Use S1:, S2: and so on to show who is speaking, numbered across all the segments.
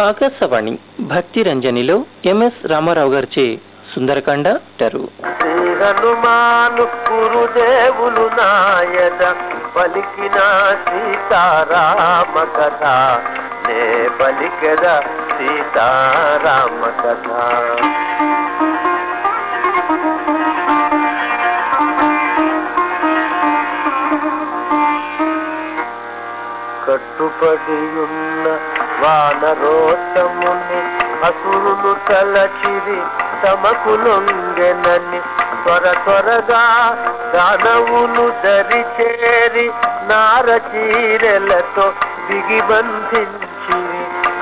S1: ఆకాశవాణి భక్తి రంజనిలో ఎంఎస్ రామారావు గారిచే సుందరకాండ టరు
S2: హనుమాను గురుదేవులు నాయన పలికిన సీతారామ కథ. నే పలికద సీతారామ కథ. కట్టుపడియున్న వానరోత్తముని అసురులు తలచిరి తమకులొంగెనని త్వర త్వరగా దానవులు దరి చేరి నారచీరెలతో దిగి బంధించి.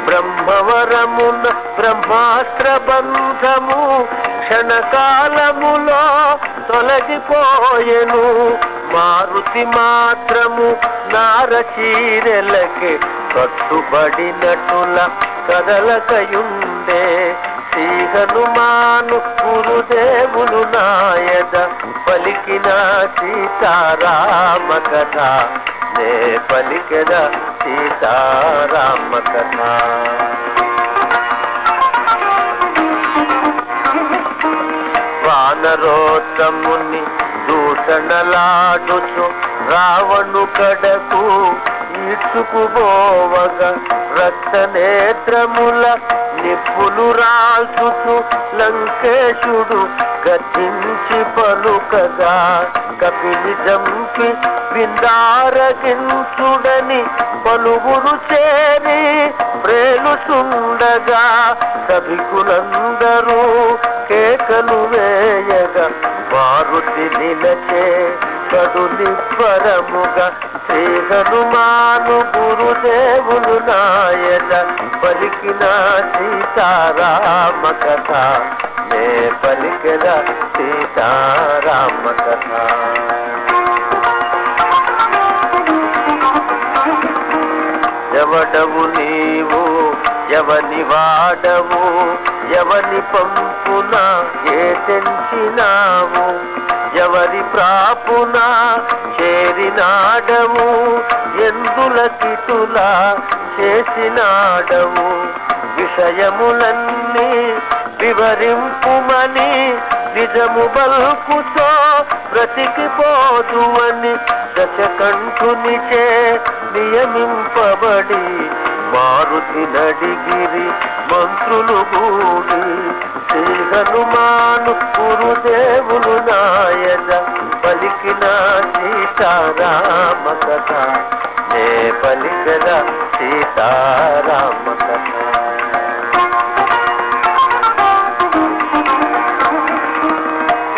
S2: బ్రహ్మవరమున బ్రహ్మాస్త్ర బంధము క్షణకాలములో తొలగిపోయెను. మారుతి మాత్రము నారచీరెలకి కట్టుబడినటుల కదలకయుండే శ్రీ హనుమాను గురుదేవులు నాయద పలికిన సీతారామ కథ నే పలికిన సీతారామ కథ వానరోత్తముని దూషణలాడుచు రావణు కడకు ఈడ్చుకుపోవగా రక్త నేత్రముల నిప్పులు రాల్చుచు లంకేశుడు గతించి పలుకగా కపిలి జంపి విందారగించుడని పలువురు చేరి ప్రేలుచుండగా సభికులందరూ కేకలు వేయగా మారుతి నిలచే కడు నిబ్బరముగా శ్రీ హనుమాను గురుదేవులు నాయన పలికిన సీతారామ కథ. నే పలికిన సీతారామ కథ. ఎవడవు నీవు ఎవని వాడవు ఎవని పంపున ఏ తెంచినావు ఎవరి కాపున చేరినాడము ఎందుల కిటులా చేసినాడవు విషయములన్నీ వివరింపుమని నిజము బల్కుతో బ్రతికిపోదువని దశకంఠునిచే నియమింపబడి మారుతి నడిగిరి మంత్రులు కూడి హనుమాను గురుదేవులు నాయన పలికిన సీతారామ కథ. నే పలికద సీతారామ కథ.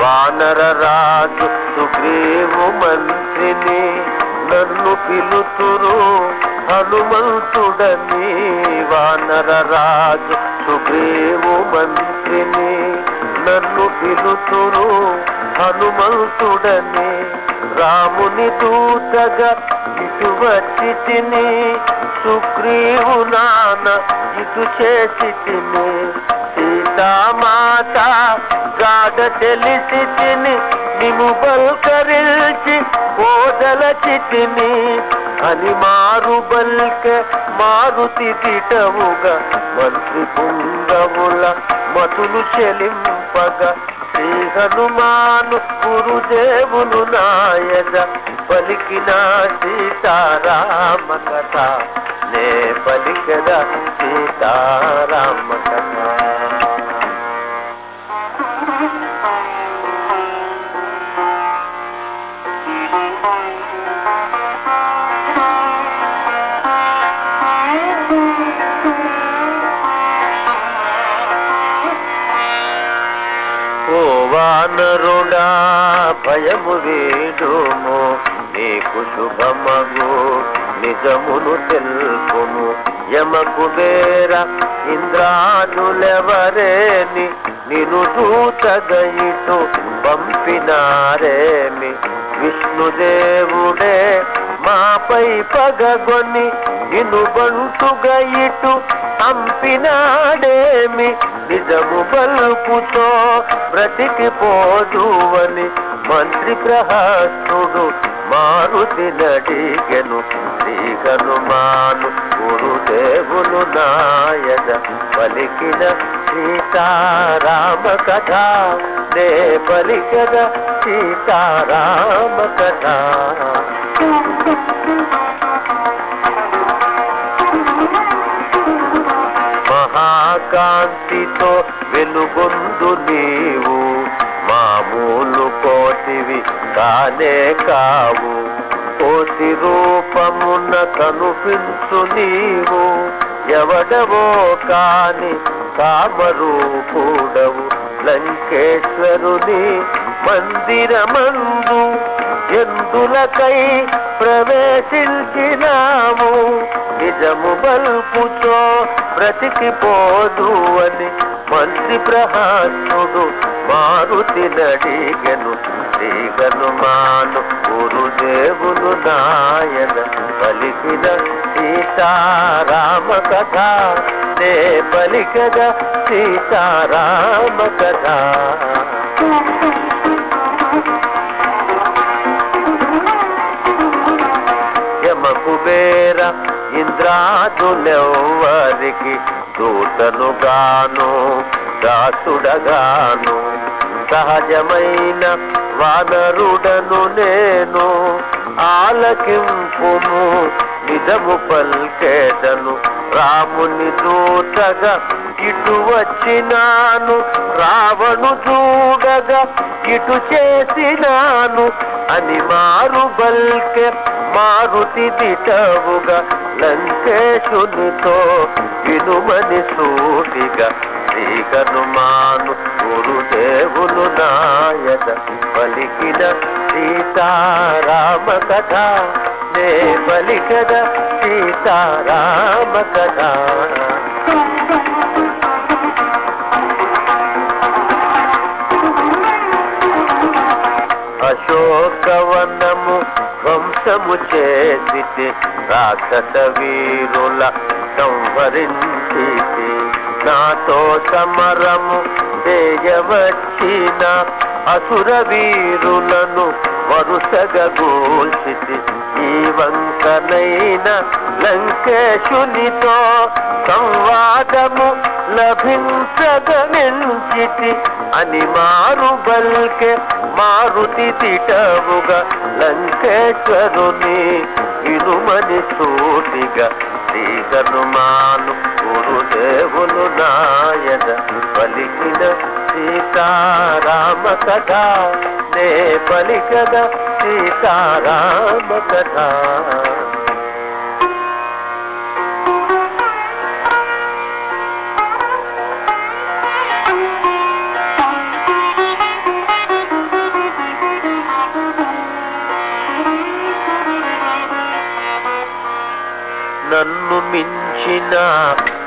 S2: వానర రాజు సుగ్రీవు మంత్రిని నన్ను పిలుతురు. హనుమంతుడని వానర రాజు సుగ్రీవు మంత్రిని నన్ను పిలుతురు హనుమంతుడని రాముని దూతగా ఇటు వచ్చి తిని సుగ్రీవు నాన్న ఇటు చేసి తిని సీతామాత గాడ తెలిసి తిని నిము బల్కరిల్చి ఓదల చితిని అని మారు బల్క మారుతి దిటవుగా మంత్రి పుంగముల మతులు చెలింపగా శ్రీ హనుమాను గురుదేవులు నాయన పలికిన సీతారామ కథ. నే పలికద సీతారామ కథ. వానరుడా భయము వేడుము నీకు శుభమగు నిజమును తెలుపును యమకు వేర ఇంద్రాదులెవరేని నిను దూతగయిటు పంపినారేమి. విష్ణుదేవుడే మాపై పగగొని నిను బంటుగయిటు పంపినాడేమి. నిజము బలుపుతో బ్రతికిపోదువని మంత్రి ప్రహస్తుడు మారుతి నడిగెను శ్రీ హనుమాను గురుదేవులు నాయన పలికిన సీతారామ కథ నే పలికిన సీతారామ కథ. కాంతితో వెలుగొందు నీవు. మామూలు కోటివి కానే కావు. కోటి రూపమున కనుపించు నీవు. ఎవడవో కాని కామరూపుడవు. లంకేశ్వరుని మందిరమందు ఎందులకై ప్రవేశించినాము నిజము బల్పుతో బ్రతికిపోదు అని మంత్రి ప్రహాసుడు మారుతి నడిగను శ్రీగను మాను గురుదేవులు నాయన పలికిన సీతారామ కథ నే పలికగా సీతారామ కథ ఇంద్రాదులెవ్వరికి దూతను గాను దాసుడగాను. సహజమైన వానరుడను నేను ఆలకింపుము నిజము పల్కేదను రాముని దూతగా ఇటు వచ్చినాను రావణు చూడగా ఇటు చేసినాను. అని మారు బల్కె మారుతి దిటవుగా లంకేశునితో వినుమని సూటిగా శ్రీకనుమాను గురుదేవులు నాయన పలికిన సీతారామ కథ నే పలికద సీతారామ కథ అశోకవన ధ్వంసము చేసి రాక్షస వీరుల సంహరించి నాతో సమరము చేయవచ్చిన అసుర వీరులను వరుసగా గూల్చితి ఈ వంకనైన లంకేశునితో సంవాదము లభించగనించితి అని మారు బల్కె మారుతి తిటవుగా లంకేశ్వరుని ఇనుమని సూటిగా శ్రీగనుమాను గురుదేవులు నాయన పలికిన సీతారామ కథ. నే పలికద సీతారామ కథ.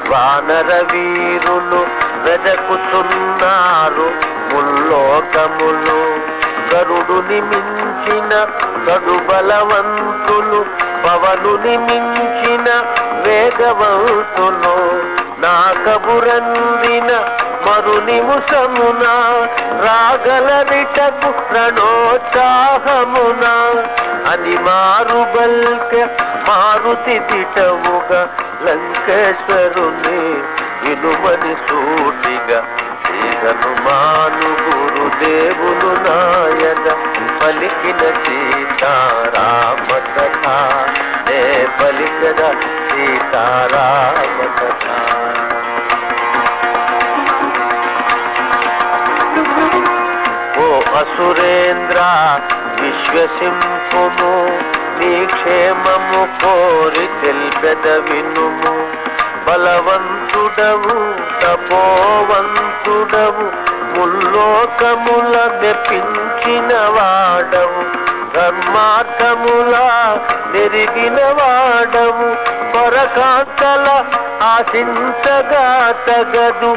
S2: వానర వీరులు వెదకుతున్నారు ముల్లోకములు. గరుడుని మించిన గడు బలవంతులు పవనుని మించిన వేగవంతులు. నా కబురందిన మరు నిముషమున రాగలరిటకు ప్రణోత్సాహమున అని మారు బల్క మారుతి తిటవుగా లంకేశ్వరుని ఇనుమని సూటిగా శ్రీహనుమాను గురుదేవులు నాయన పలికిన సీతారామ కథ నే పలికద సీతారామ కథ సురేంద్ర అసురేంద్ర నీ క్షేమము కోరి తెల్పెద వినుము బలవంతుడవు తపోవంతుడవు ముల్లోకముల మెప్పించిన వాడవు. ధర్మార్థములా నెరిగిన వాడవు పరకాంతల ఆశించగా తగదు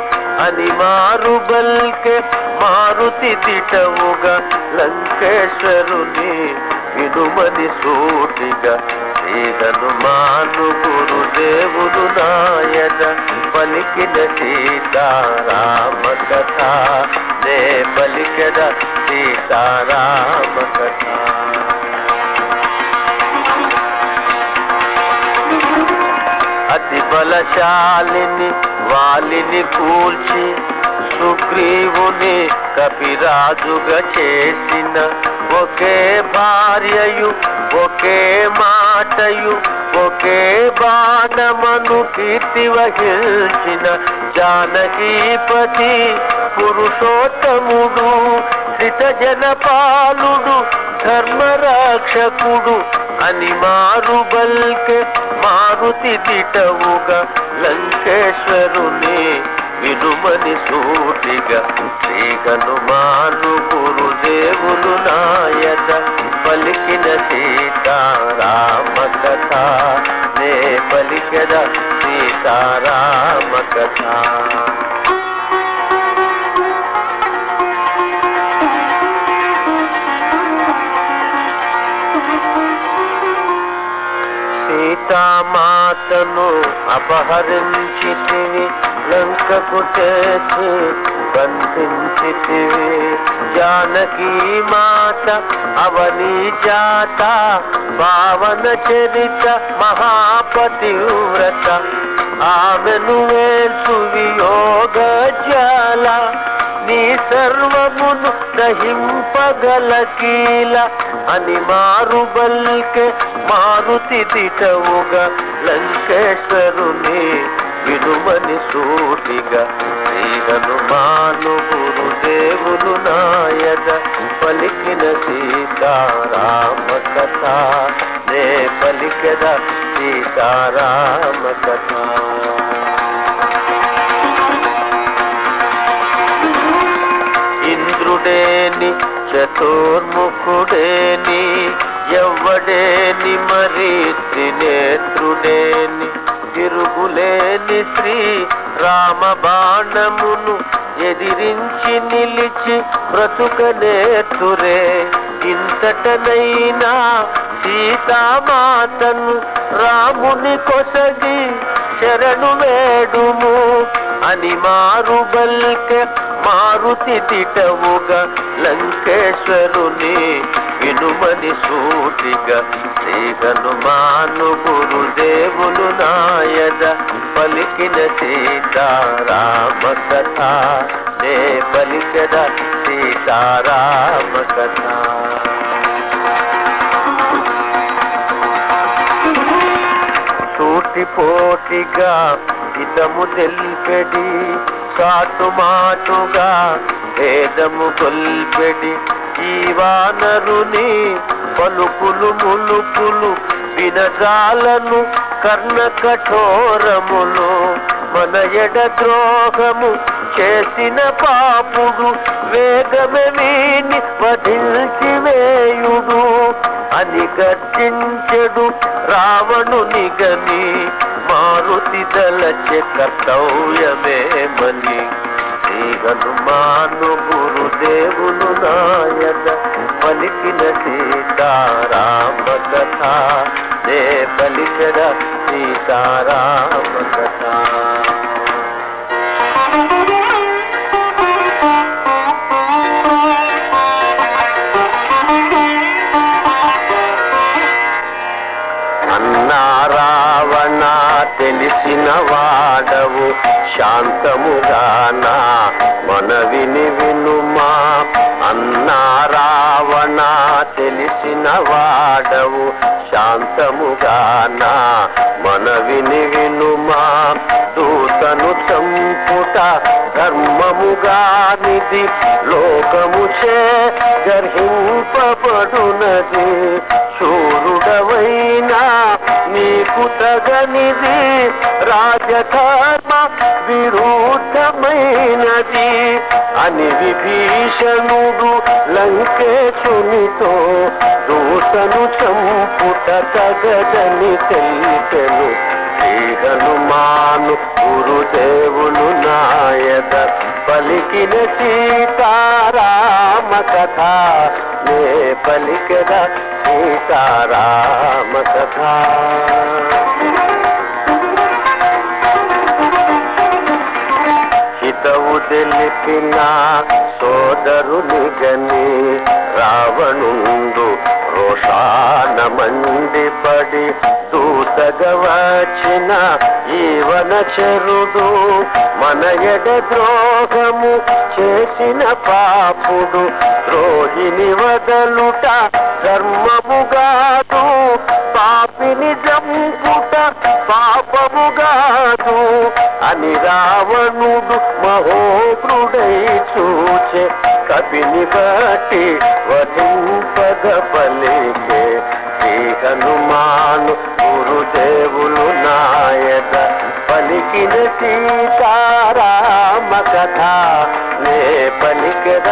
S2: అని మారు బల్కె మారుతి తిటవుగా లంకేశ్వరుని వినుమని సూటిగా శ్రీ హనుమాను గురుదేవుడు నాయన పలికిన సీతారామ కథ నే పలికద సీతారామ కథ. బలశాలిని వాలిని కూల్చి సుగ్రీవుని కపిరాజుగా చేసిన ఒకే భార్యయు ఒకే మాటయు ఒకే బాణమను కీర్తి వహించిన జానకీపతి పురుషోత్తముడు శ్రిత జనపాలుడు ధర్మరక్షకుడు అని మారు బల్కె మారుతి దిటవుగా లంకేశ్వరుని వినుమని సూటిగా శ్రీ హనుమాను గురుదేవులు నాయత పలికిన సీతారామ కథ నే పలికద సీతారామ కథ సీతామాతను అపహరించితివి లంకకు చేసి బంధించితివి. జానకీ మాత అవని జాత పావన చరిత మహాపతివ్రత ఆమెను వేల్చు వియోగ జాల నీ సర్వమును దహింపగల కీల అని మారు బల్కె మారుతి దిటవుగా లంకేశ్వరుని వినుమని సూటిగా శ్రీ హనుమాను గురుదేవులు నాయద పలికిన సీతారామ కథ నే పలికద సీతారామ కథ ఇంద్రుడేని చతుర్ముఖుడేని ఎవ్వడేని మరి త్రినేత్రుడేని? తిరుగులేని శ్రీ రామ బాణమును ఎదిరించి నిలిచి బ్రతుకనేతురే ఇంతటనైనా సీతామాతను రాముని కొసగి శరణు వేడుము. అని మారు బల్క మారుతి తిటవుగా లంకేశ్వరుని వినుమని సూటిగా శ్రీ హనుమాను గురుదేవులు నాయద పలికిన సీతారామ కథ నే పలికద సీతారామ కథ సూటిపోటిగా హితము తెల్పెడి సాటుమాటుగా భేదము కొల్పెడి ఈ వానరుని పలుకులు ములుకులు వినజాలను కర్ణ కఠోరములు మన ఎడ ద్రోహము చేసిన పాపుడు వేగమే వీని వధించి వేయుడు అని గర్జించెడు రావణుని గని మారుతి దళచె కర్తవ్యమేమని శ్రీ హనుమాను గురుదేవులు నాయన పలికిన సీతారామ కథ. నే పలికడ సీతారామ కథ. వాడవు శాంతముగానా మనవిని వినుమా అన్నా రావణ తెలిసిన వాడవు శాంతముగానా మనవిని వినుమా దూతను చంపుట ధర్మముగానిది లోకము చే గర్హింపబడునది. శూరుడవైనా నీకు తగనిది రాజధాని విరుద్ధమైనది అని విభీషణుడు లంకేశునితో దూతను చంపుట తగదని తెలిపెను హనుమాను గురుదేవులు నాయద పలికిన సీతారామ కథ. నే పలికద సీతారామ కథ. తెలిపిన సోదరుని గని రావణుండు రోషాన మండిపడి దూతగా వచ్చిన ఈవన చెరుడు మన ఎడ ద్రోహము చేసిన పాపుడు ద్రోహిని వదలుట ధర్మముగాదు పాపిని జంపుట పాపముగాదు అని రావణుడు మహో చూచే కపిని బట్టి వధింపగ పలికే శ్రీ హనుమాను గురుదేవులు నాయక పలికిన సీతారామ కథ. నే పలికద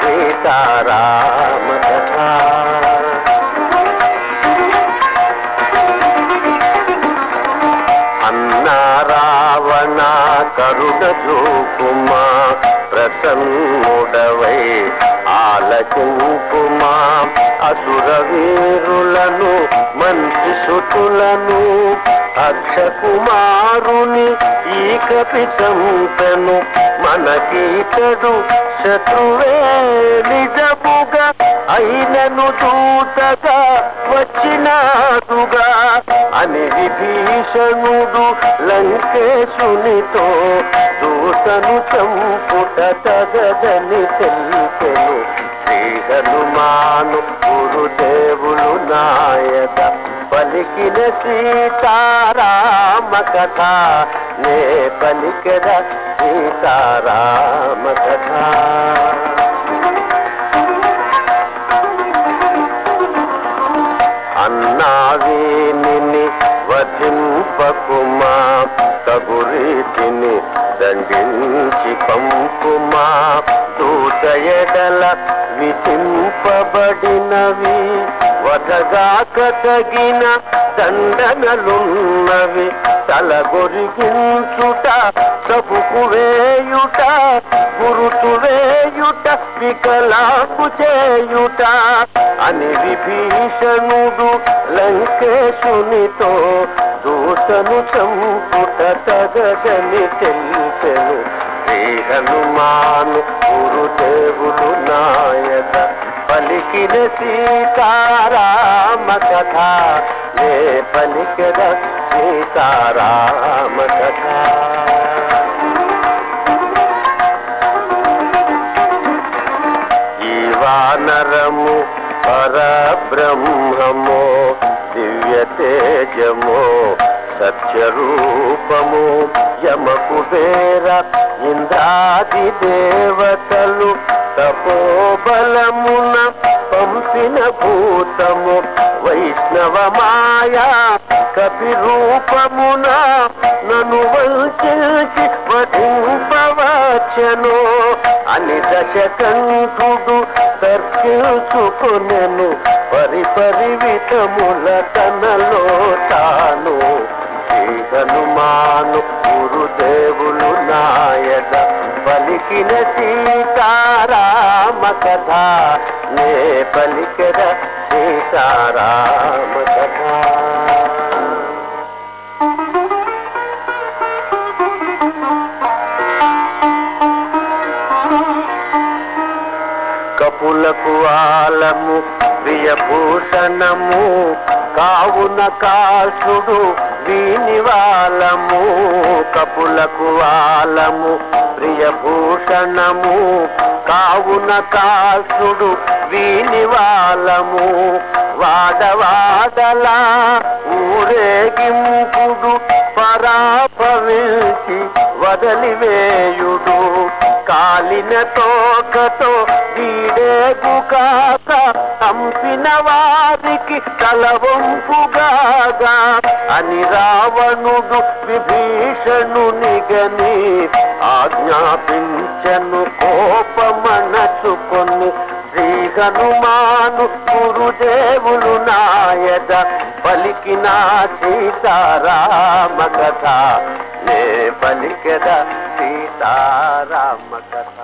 S2: సీతారామ కథ. అన్న రావణ కరుణ చూపుమా అసుర వీరులను మంచి సుతులను అక్షకుమారుని ఈ కపితంతను ఇతడు శత్రువే నిజముగా అయినను దూతగా వచ్చినాదుగా. అని విభీషణుడు లంకేశునితో దూతను చంపుట తగదని తెలిపెను శ్రీ హనుమాను గురుదేవులు నాయక పలికిన సీతారామ కథ నే పలికద సీతారామ కథ అన్నావీని వధింపకుమా తగురీతిని దండించి పంపుమా దూత ఎడల విధింపబడినవి వదగాక తగిన దండనలున్నవి తలగొరిగించుట సబుకు వేయుట గురుతు వేయుట వికలాకు చేయుట అని విభీషణుడు లంకేశునితో దూతను చంపుట తగదని తెలిపెను హనుమాను గురుదేవులు నాయన పలికిన సీతారామ కథ నే పలికిన సీతారామ కథ ఈ వానరము పరబ్రహ్మము దివ్య తేజమో సత్యరూపము యమకు వేర ఇంద్రాది దేవతలు తపోబలమున పంపిన భూతము వైష్ణవ మాయా కపి రూపమున నను వంచి వధింపవచ్చను. అని దశకంఠుడు తర్కించుకొనెను. పరిపరివితముల తనలో తాను శ్రీ హనుమాను గురుదేవులు నాయన పలికిన సీతారామ కథ. నే పలికద సీతారామ కథ. కపులకు ఆలము ప్రియభూషణము కావున కాసుడు వీనివాలము కపులకు వాళ్ళము ప్రియభూషణము కావున కాసుడు వీనివాలము వాడవాడలా ఊరేగింపుడు పరాపవిల్చి వదలివేయుడు. కాలిన తోకతో వీడేగు కాక చంపిన వారికి తలవంపుగాగా. అని రావణుడు విభీషణునిగని ఆజ్ఞాపించను కోపమనచుకొని శ్రీ హనుమాను గురుదేవులు నాయద పలికిన సీతారామ కథ నే పలికద సీతారామ కథ